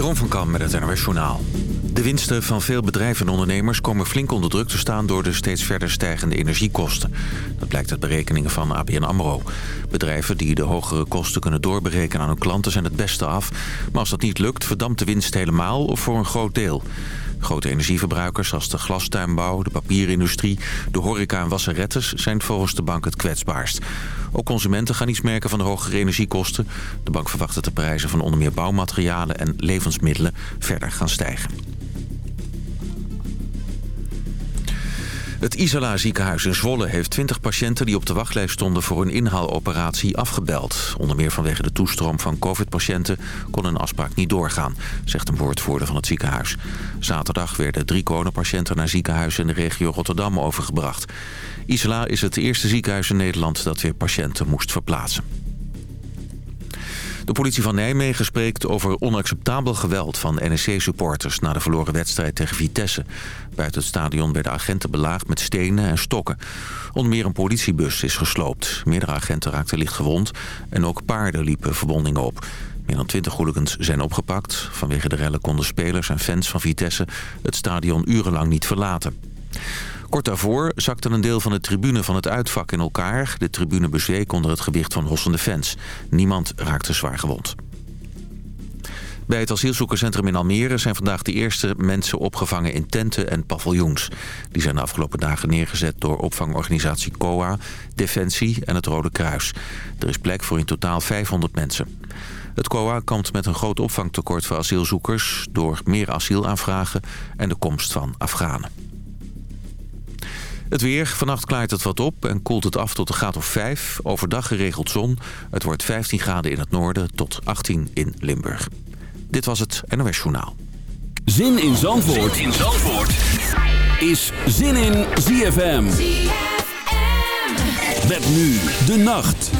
Jeroen van Kam met het NOS Journaal. De winsten van veel bedrijven en ondernemers komen flink onder druk te staan... door de steeds verder stijgende energiekosten. Dat blijkt uit berekeningen van ABN AMRO. Bedrijven die de hogere kosten kunnen doorberekenen aan hun klanten zijn het beste af. Maar als dat niet lukt, verdampt de winst helemaal of voor een groot deel. Grote energieverbruikers als de glastuinbouw, de papierindustrie, de horeca en wasserettes zijn volgens de bank het kwetsbaarst. Ook consumenten gaan iets merken van de hogere energiekosten. De bank verwacht dat de prijzen van onder meer bouwmaterialen en levensmiddelen verder gaan stijgen. Het Isala ziekenhuis in Zwolle heeft 20 patiënten die op de wachtlijst stonden voor een inhaaloperatie afgebeld. Onder meer vanwege de toestroom van covid-patiënten kon een afspraak niet doorgaan, zegt een woordvoerder van het ziekenhuis. Zaterdag werden drie coronapatiënten naar ziekenhuizen in de regio Rotterdam overgebracht. Isala is het eerste ziekenhuis in Nederland dat weer patiënten moest verplaatsen. De politie van Nijmegen spreekt over onacceptabel geweld van NEC-supporters... na de verloren wedstrijd tegen Vitesse. Buiten het stadion werden agenten belaagd met stenen en stokken. Onder meer een politiebus is gesloopt. Meerdere agenten raakten licht gewond en ook paarden liepen verwondingen op. Meer dan 20 hooligans zijn opgepakt. Vanwege de rellen konden spelers en fans van Vitesse het stadion urenlang niet verlaten. Kort daarvoor zakte een deel van de tribune van het uitvak in elkaar. De tribune bezweek onder het gewicht van hossende fans. Niemand raakte zwaar gewond. Bij het asielzoekerscentrum in Almere zijn vandaag de eerste mensen opgevangen in tenten en paviljoens. Die zijn de afgelopen dagen neergezet door opvangorganisatie COA, Defensie en het Rode Kruis. Er is plek voor in totaal 500 mensen. Het COA kampt met een groot opvangtekort voor asielzoekers... door meer asielaanvragen en de komst van Afghanen. Het weer. Vannacht klaart het wat op en koelt het af tot een graad of 5. Overdag geregeld zon. Het wordt 15 graden in het noorden tot 18 in Limburg. Dit was het NOS Journaal. Zin in Zandvoort, zin in Zandvoort. is Zin in ZFM. ZFM. Met nu de nacht.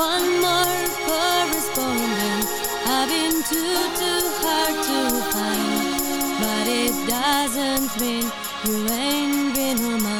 one more correspondent. I've been too, too hard to find. But it doesn't mean you ain't been on my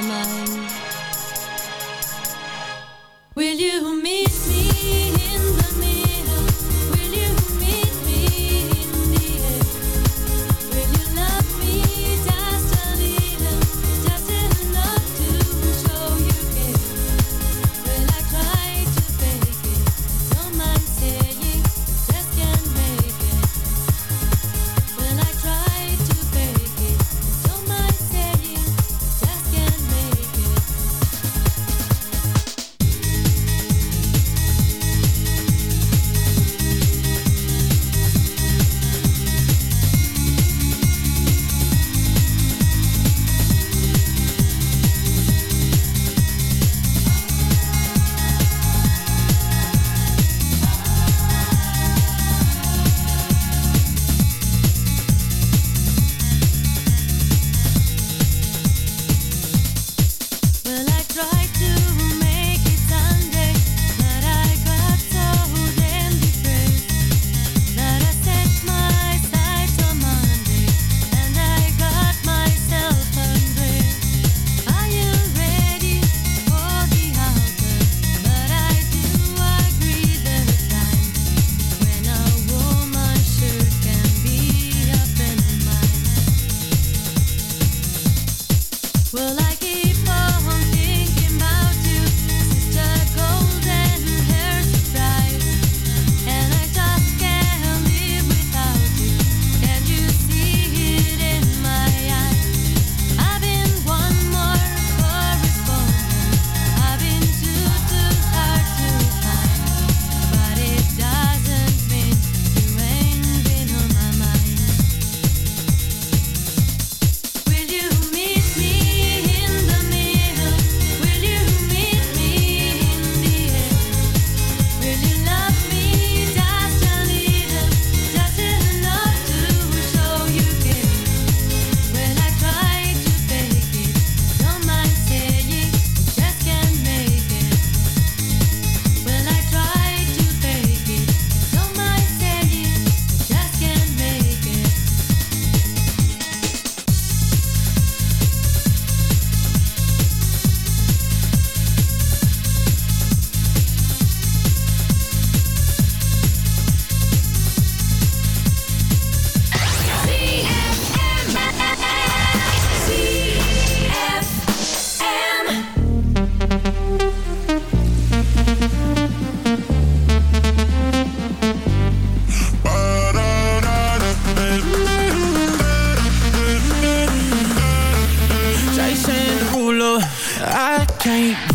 can't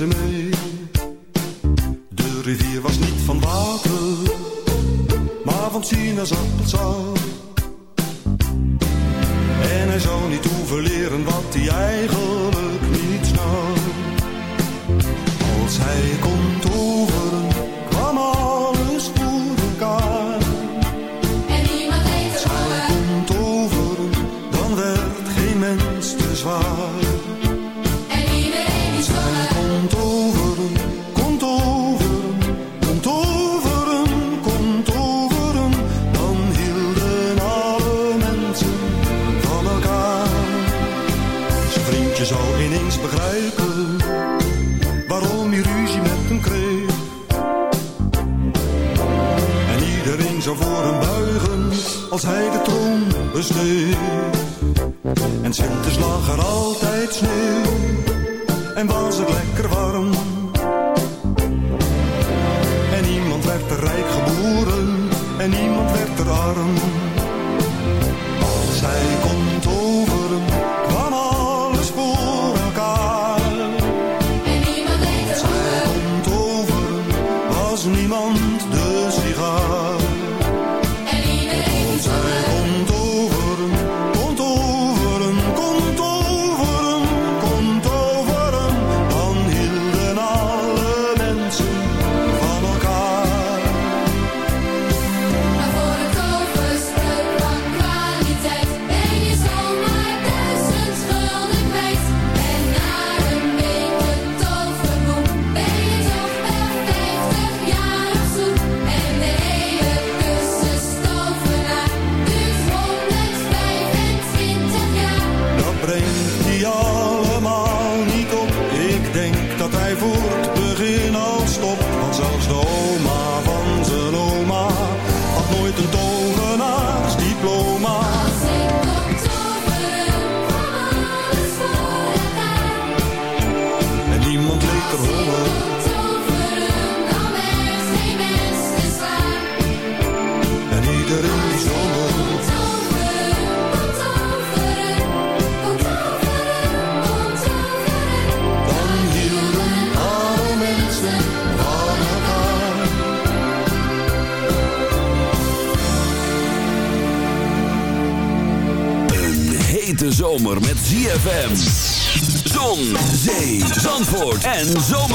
Ze me en zomerhits.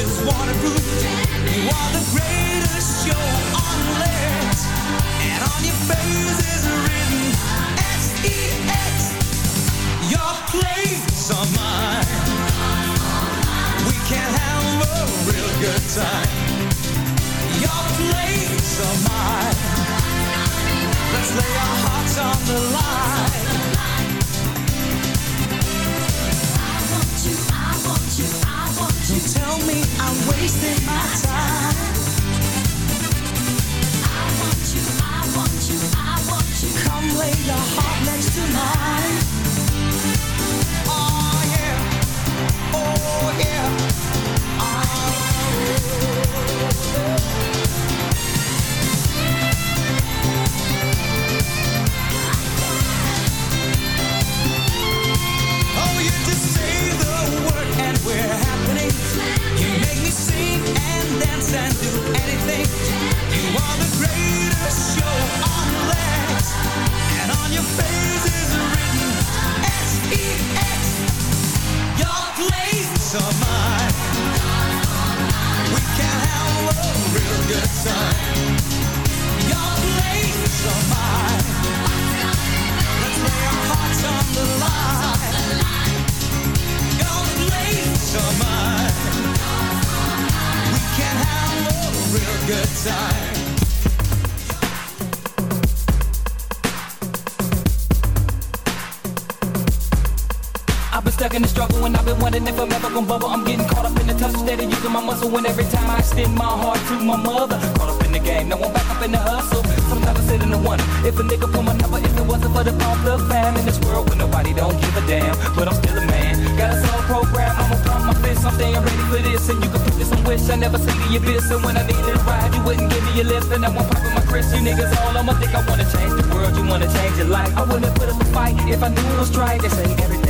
I just wanna you are the greatest show on land. And on your face is written S-E-X. Your place or mine. We can have a real good time. Your place or mine. Let's lay our hearts on the line. Tell me I'm wasting my time. I want you, I want you, I want you. Come lay your heart next to mine. Let's lay our hearts on land can on your face is written SEX your claim so mine. We can have over the line. Your place mine. Real good time. I've been stuck in the struggle and I've been wondering if I'm ever gonna bubble. I'm getting caught up in the tussle, steady using my muscle. And every time I extend my heart to my mother, caught up in the game, now I'm back up in the hustle. Sometimes I sit in the wonder if a nigga pull my number, if it wasn't for the pump, fam in this world where nobody don't give a damn. But I'm still a man, got a soul program. I'ma pump my fist, I'm staying ready for this. And you can put this on wish I never see the abyss. And when I needed a ride, you wouldn't give me a lift. And I won't pop popping my Chris. You niggas all I'ma think I wanna change the world, you wanna change your life. I wouldn't put up a fight if I knew it was right. They say everything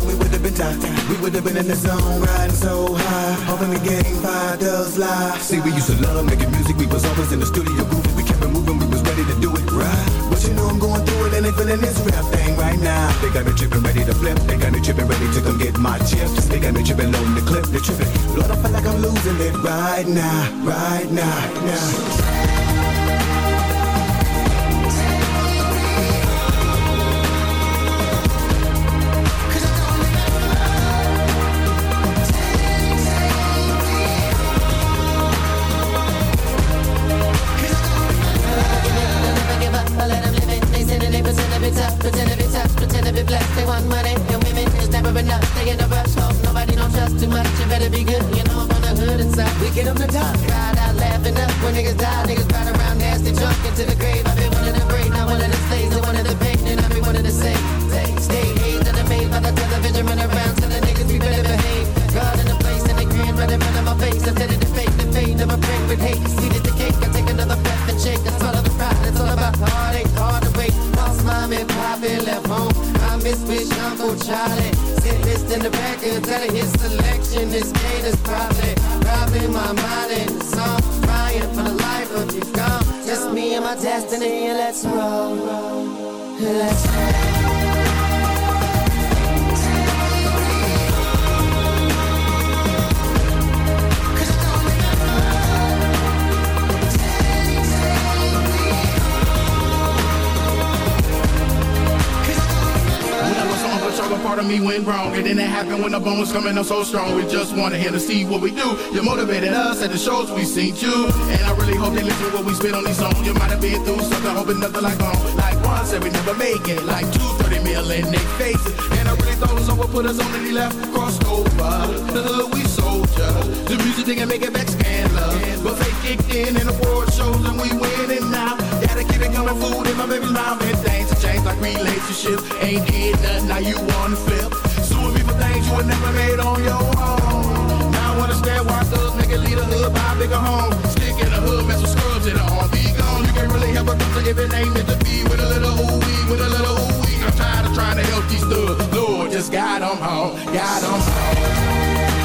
we would have been. We would have been in the zone, riding so high. Hoping the game five does lie. See, we used to love making music. We was always in the studio grooving. We kept it moving. We was ready to do it right. But you know I'm going through it and they feeling this rap thing right now. They got me tripping, ready to flip. They got me tripping, ready to come get my chips. They got me tripping, loading the clip. They tripping. Lord, I feel like I'm losing it right now, right now, now. Coming up so strong. We just wanna hear to see what we do. You motivated us at the shows we seen you. And I really hope they listen to what we spit on these songs. You might have been through something, hoping nothing like home. Like one said we never make it. Like two, 30 mil in their faces. And I really thought someone put us on and he left, crossed over. The hood we soldier. The music they can make it back scandal. But they kicked in in award shows and we winning now. Gotta keep it coming food in my baby's mouth. And things have changed like relationships. Ain't did nothing, now you wanna flip things you would never made on your own. Now I understand why thugs make lead a hood, buy a bigger home. Stick in the hood, mess with scrubs in the arm. Be gone, you can't really help a doctor if it ain't meant to be. With a little ooh wee, with a little ooh wee. I'm tired of trying to help these thugs. Lord, just got them home, got them home.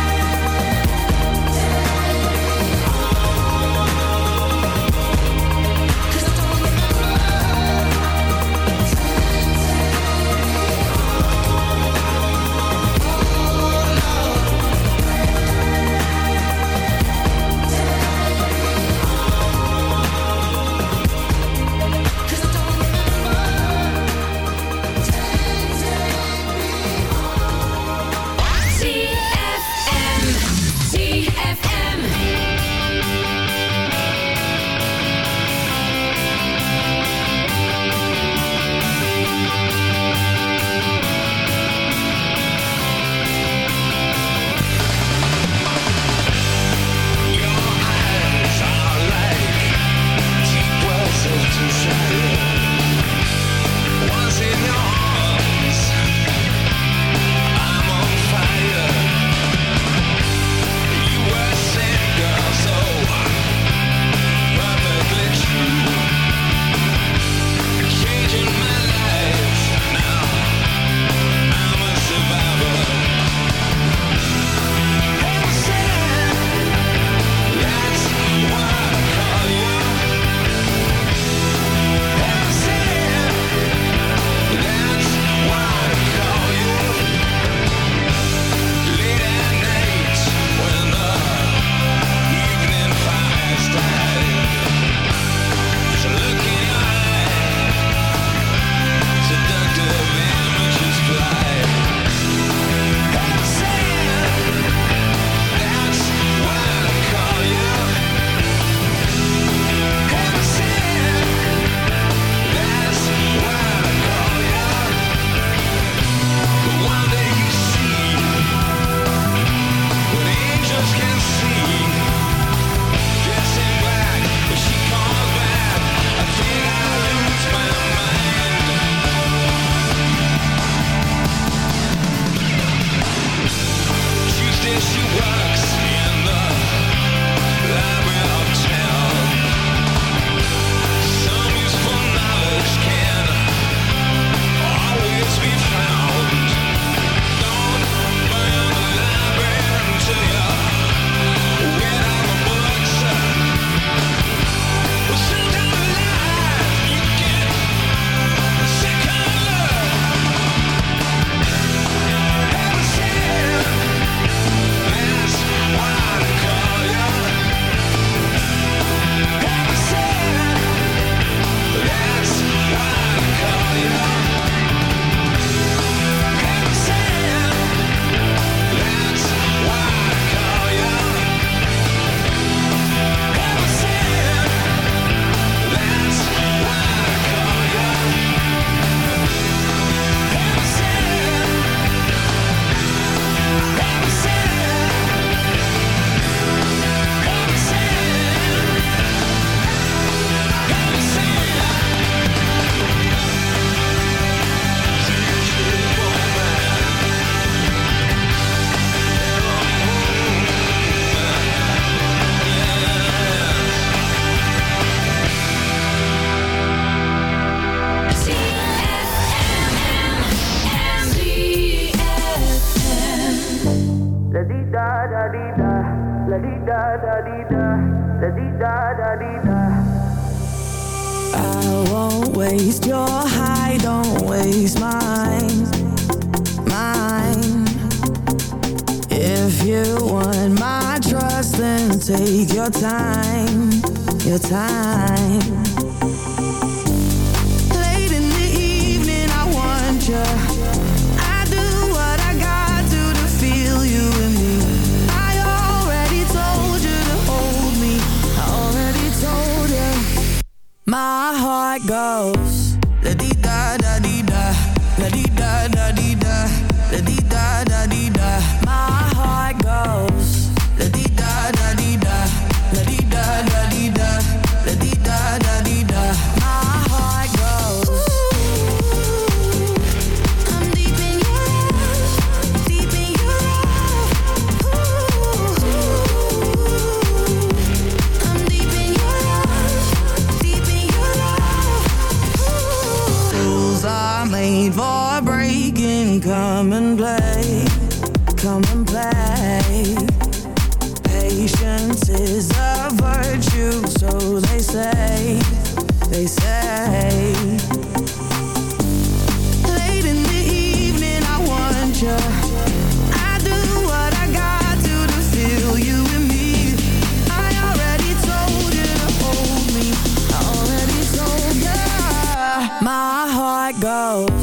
come and play. Patience is a virtue, so they say, they say. Late in the evening, I want you. I do what I got to to feel you me. I already told you to hold me. I already told you. My heart goes.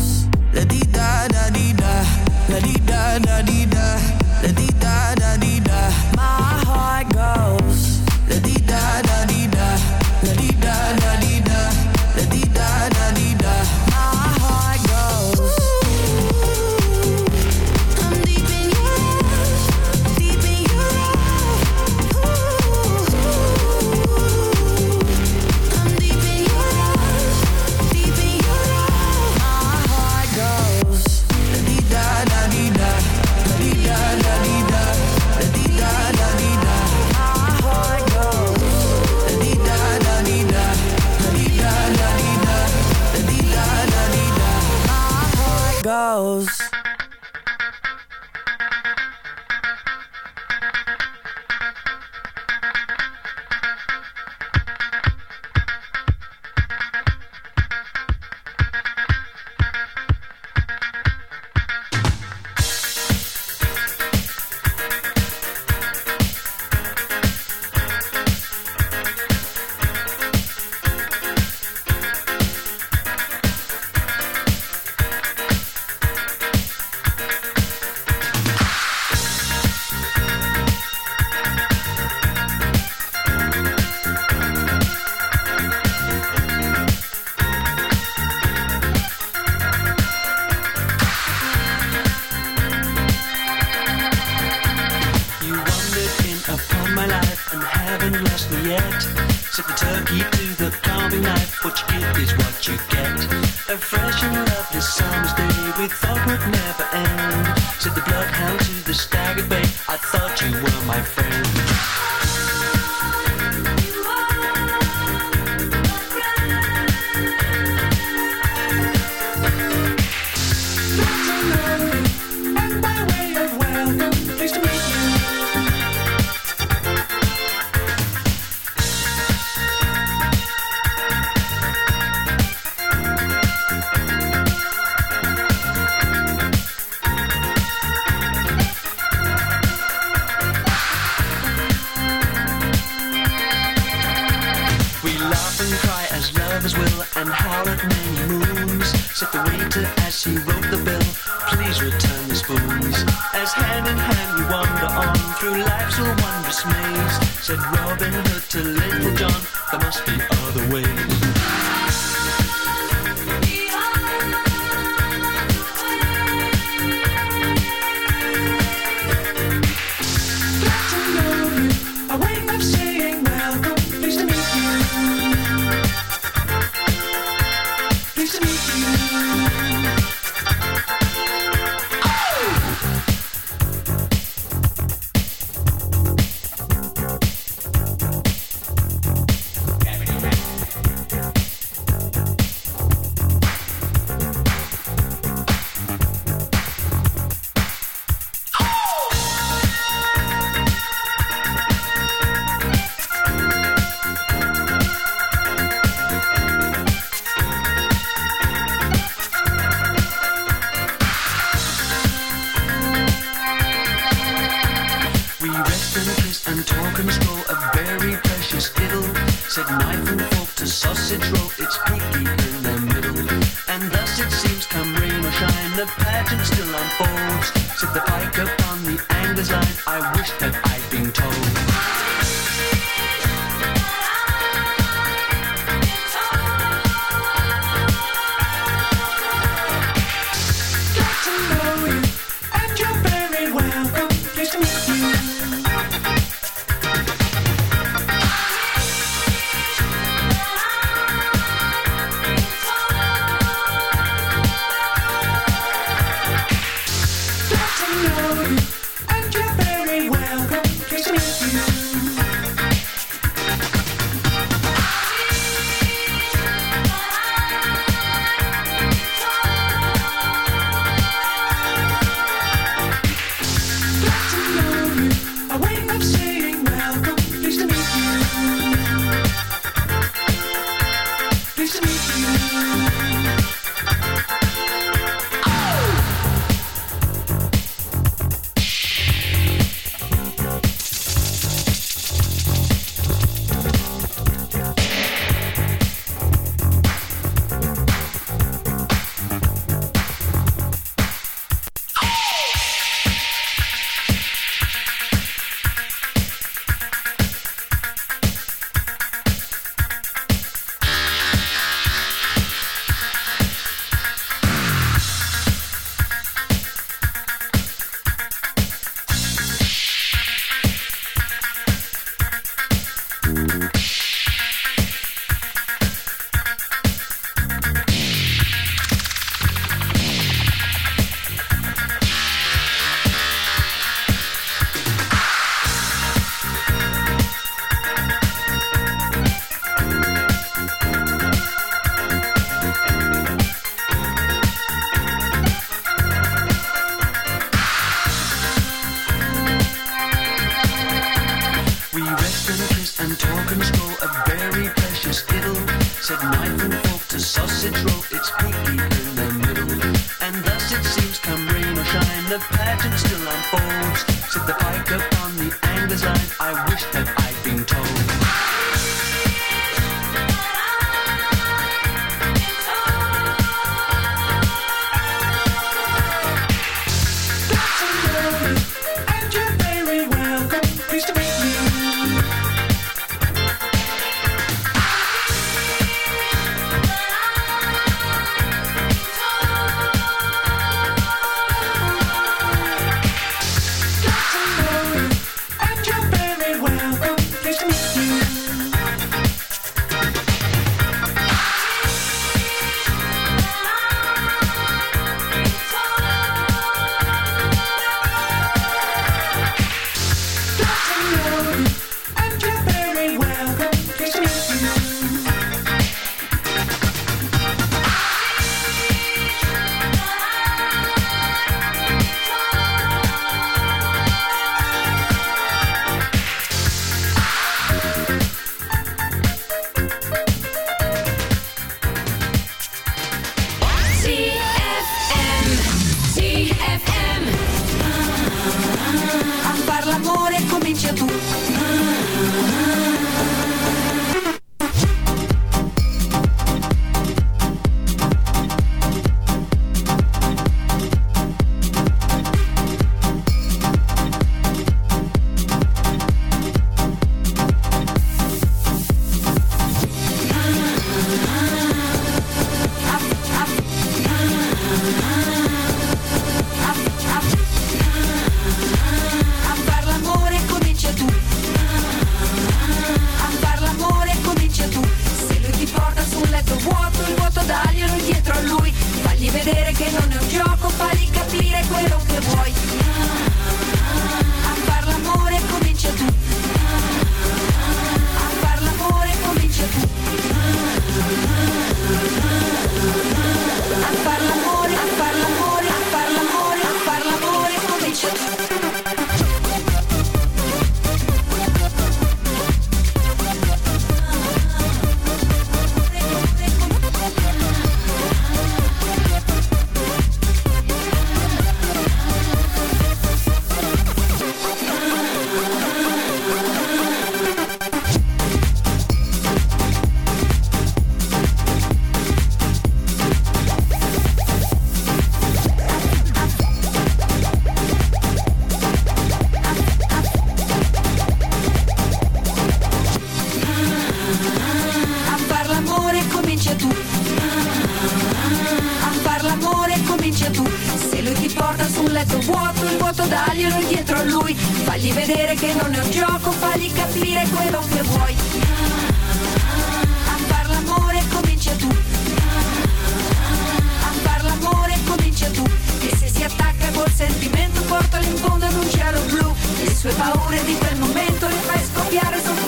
Sul vuoto daglielo dietro a lui. Fagli vedere che non è un gioco Fagli capire quello che vuoi. A far l'amore comincia tu. A far l'amore comincia tu. E se si attacca col sentimento Portalo in fondo ad un cielo blu. Le sue paure di quel momento Le fai scoppiare soltanto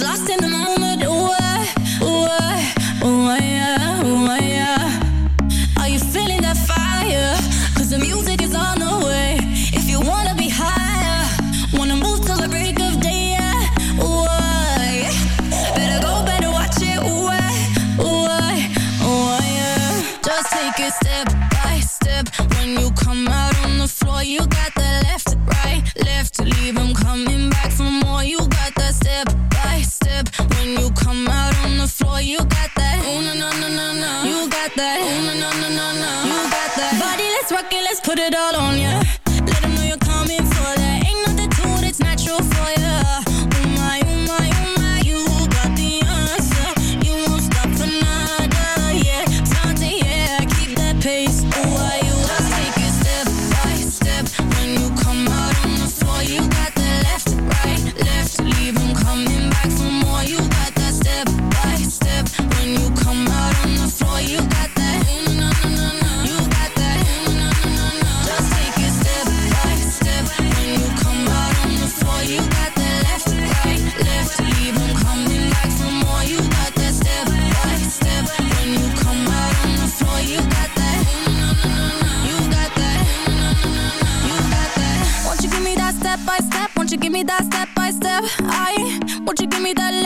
lost in the moment.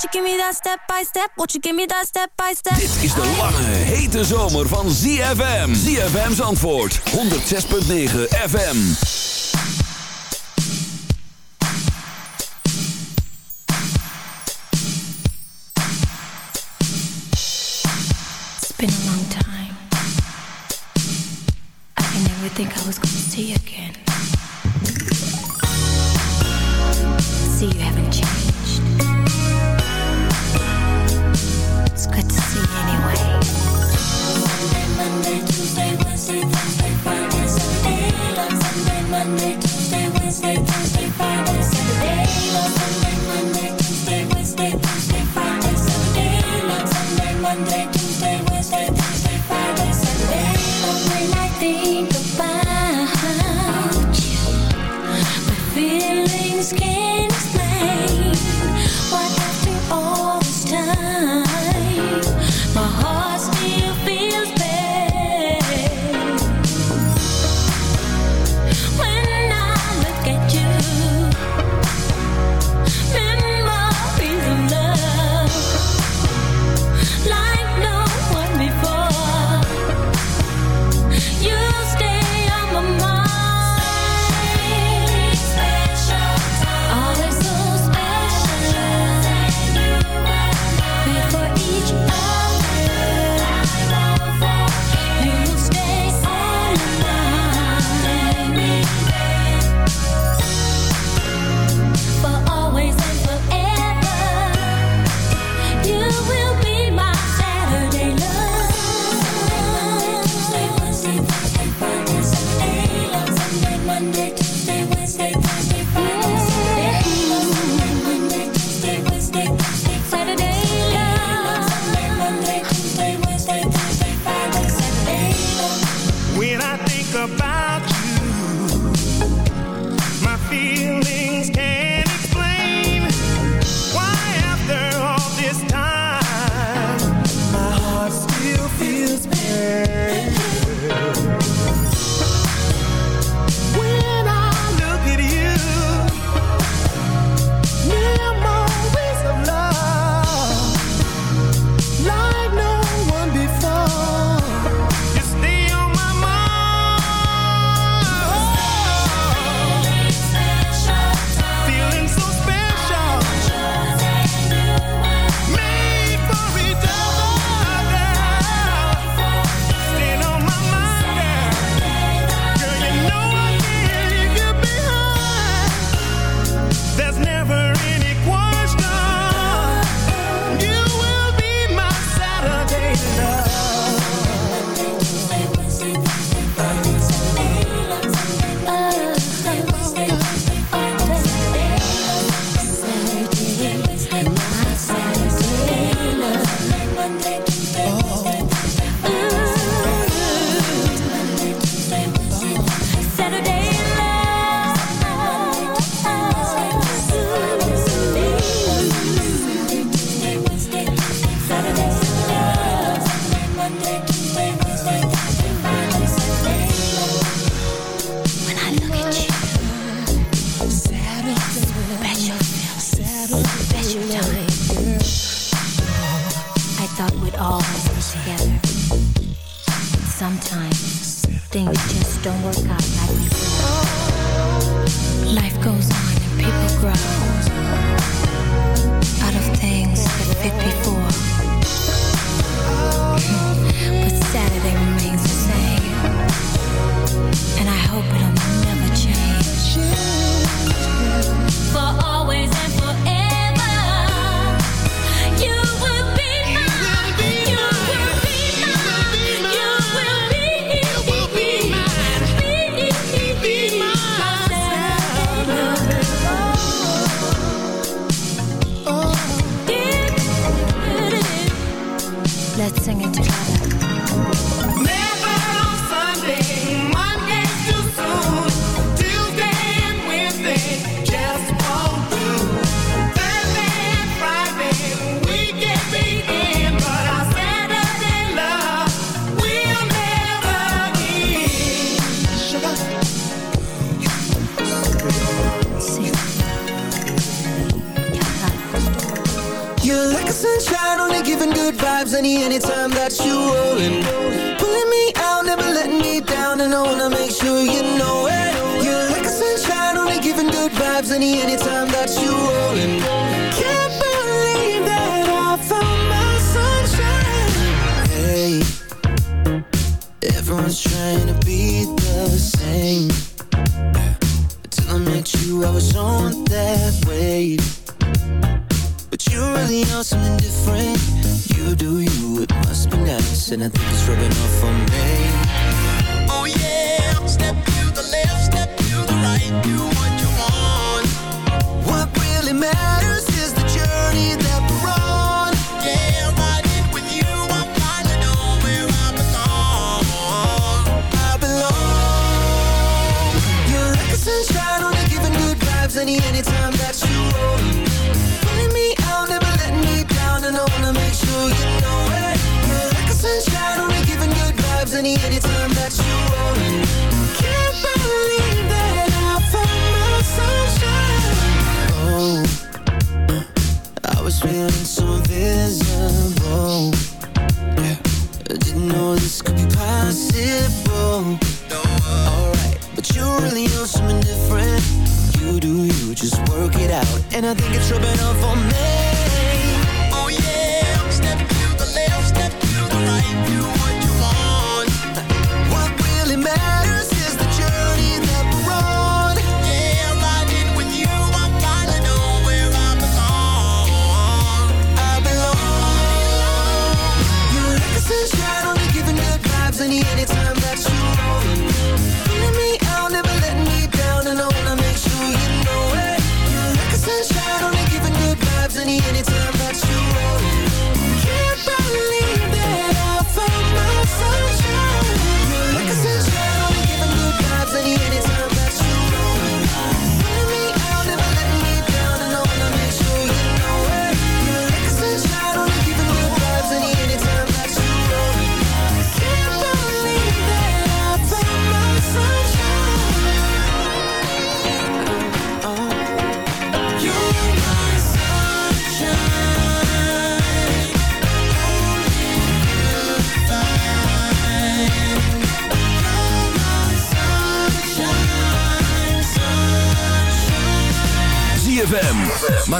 What you give me that step by step? What you give me that step by step? Dit is de lange, hete zomer van ZFM. ZFM's antwoord. 106.9 FM. been a long time. I can never think I was going to see you again. See, you haven't changed. skin